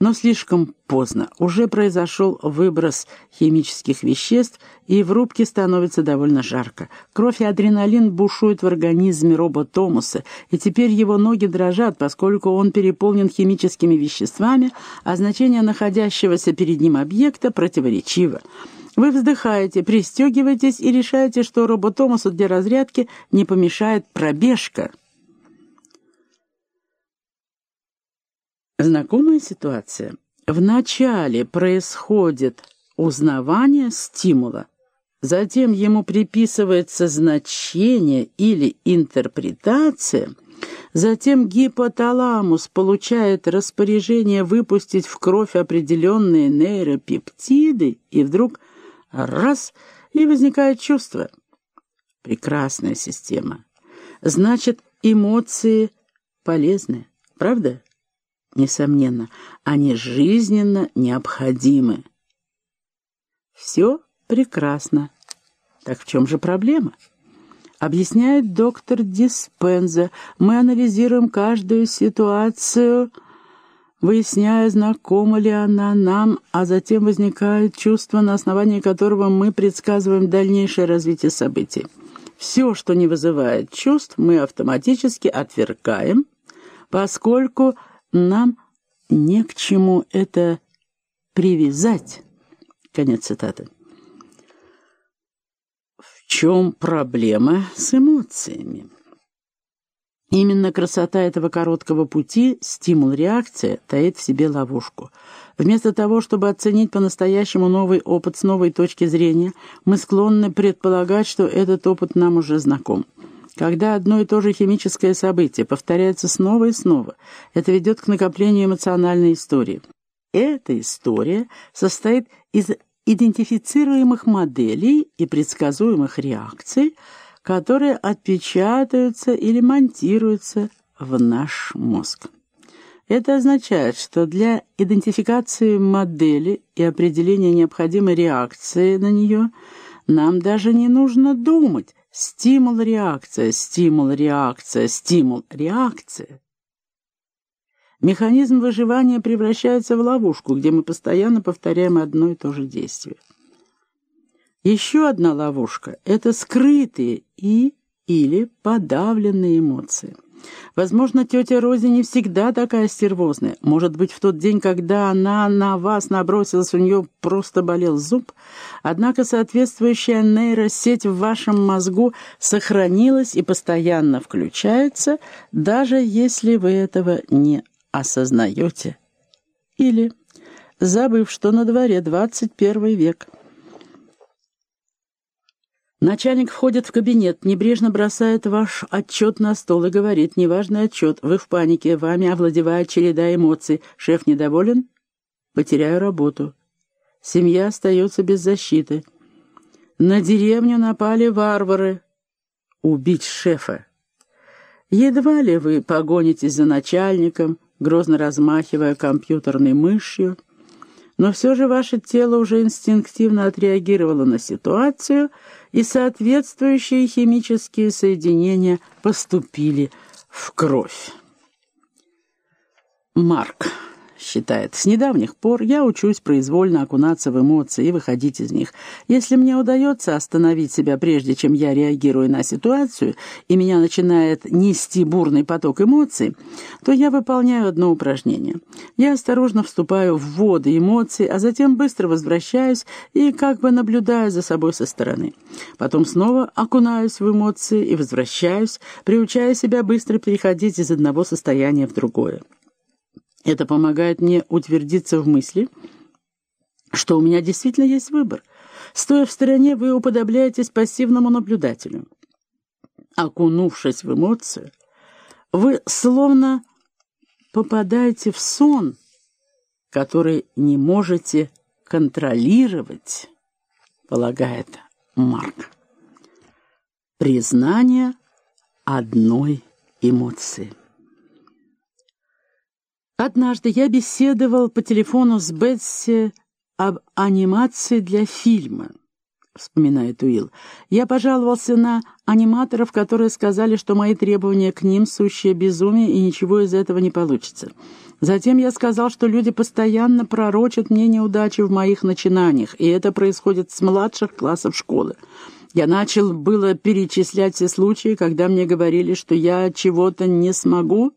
Но слишком поздно. Уже произошел выброс химических веществ, и в рубке становится довольно жарко. Кровь и адреналин бушуют в организме Робо Томаса, и теперь его ноги дрожат, поскольку он переполнен химическими веществами, а значение находящегося перед ним объекта противоречиво. Вы вздыхаете, пристегиваетесь и решаете, что Робо Томасу для разрядки не помешает пробежка. Знакомая ситуация. Вначале происходит узнавание стимула, затем ему приписывается значение или интерпретация, затем гипоталамус получает распоряжение выпустить в кровь определенные нейропептиды, и вдруг раз — и возникает чувство. Прекрасная система. Значит, эмоции полезны, правда? Несомненно, они жизненно необходимы. Все прекрасно. Так в чем же проблема? Объясняет доктор Диспенза. Мы анализируем каждую ситуацию, выясняя, знакома ли она нам, а затем возникает чувство, на основании которого мы предсказываем дальнейшее развитие событий. Все, что не вызывает чувств, мы автоматически отвергаем, поскольку нам не к чему это привязать. Конец цитаты. В чем проблема с эмоциями? Именно красота этого короткого пути, стимул-реакция, таит в себе ловушку. Вместо того, чтобы оценить по-настоящему новый опыт с новой точки зрения, мы склонны предполагать, что этот опыт нам уже знаком. Когда одно и то же химическое событие повторяется снова и снова, это ведет к накоплению эмоциональной истории. Эта история состоит из идентифицируемых моделей и предсказуемых реакций, которые отпечатаются или монтируются в наш мозг. Это означает, что для идентификации модели и определения необходимой реакции на нее нам даже не нужно думать, Стимул-реакция, стимул-реакция, стимул-реакция. Механизм выживания превращается в ловушку, где мы постоянно повторяем одно и то же действие. Еще одна ловушка – это скрытые и или подавленные эмоции. Возможно, тетя Рози не всегда такая стервозная. Может быть, в тот день, когда она на вас набросилась, у нее просто болел зуб. Однако соответствующая нейросеть в вашем мозгу сохранилась и постоянно включается, даже если вы этого не осознаете. Или, забыв, что на дворе 21 век – Начальник входит в кабинет, небрежно бросает ваш отчет на стол и говорит, неважный отчет, вы в панике, вами овладевает череда эмоций. Шеф недоволен? Потеряю работу. Семья остается без защиты. На деревню напали варвары. Убить шефа. Едва ли вы погонитесь за начальником, грозно размахивая компьютерной мышью, но все же ваше тело уже инстинктивно отреагировало на ситуацию — и соответствующие химические соединения поступили в кровь. Марк считает, с недавних пор я учусь произвольно окунаться в эмоции и выходить из них. Если мне удается остановить себя прежде, чем я реагирую на ситуацию, и меня начинает нести бурный поток эмоций, то я выполняю одно упражнение. Я осторожно вступаю в воды эмоций, а затем быстро возвращаюсь и как бы наблюдаю за собой со стороны. Потом снова окунаюсь в эмоции и возвращаюсь, приучая себя быстро переходить из одного состояния в другое. Это помогает мне утвердиться в мысли, что у меня действительно есть выбор. Стоя в стороне, вы уподобляетесь пассивному наблюдателю. Окунувшись в эмоцию, вы словно попадаете в сон, который не можете контролировать, полагает Марк. Признание одной эмоции. Однажды я беседовал по телефону с Бетси об анимации для фильма. вспоминает Уилл. «Я пожаловался на аниматоров, которые сказали, что мои требования к ним — сущее безумие, и ничего из этого не получится. Затем я сказал, что люди постоянно пророчат мне неудачи в моих начинаниях, и это происходит с младших классов школы. Я начал было перечислять все случаи, когда мне говорили, что я чего-то не смогу